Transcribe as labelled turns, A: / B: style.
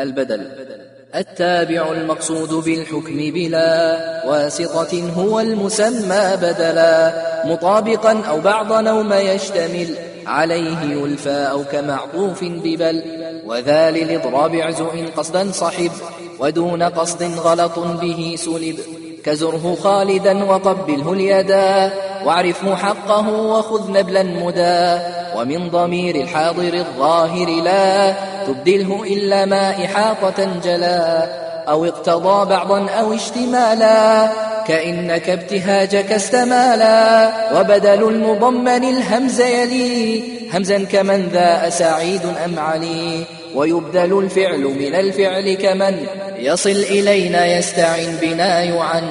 A: البدل. التابع المقصود بالحكم بلا واسطة هو المسمى بدلا مطابقا أو بعض نوم يشتمل. عليه يلفى أو كمعطوف ببل وذا للإضراب عزو قصدا صحب ودون قصد غلط به سلب. كزره خالدا وقبله اليدا واعرف حقه وخذ نبلا مدى ومن ضمير الحاضر الظاهر لا تبدله إلا ما إحاطة جلا أو اقتضى بعضا أو اشتمالا كإنك ابتهاجك استمالا وبدل المضمن الهمز يلي همزا كمن ذا أسعيد أم علي ويبدل الفعل من الفعل كمن يصل إلينا يستعن بنا يعن